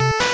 Música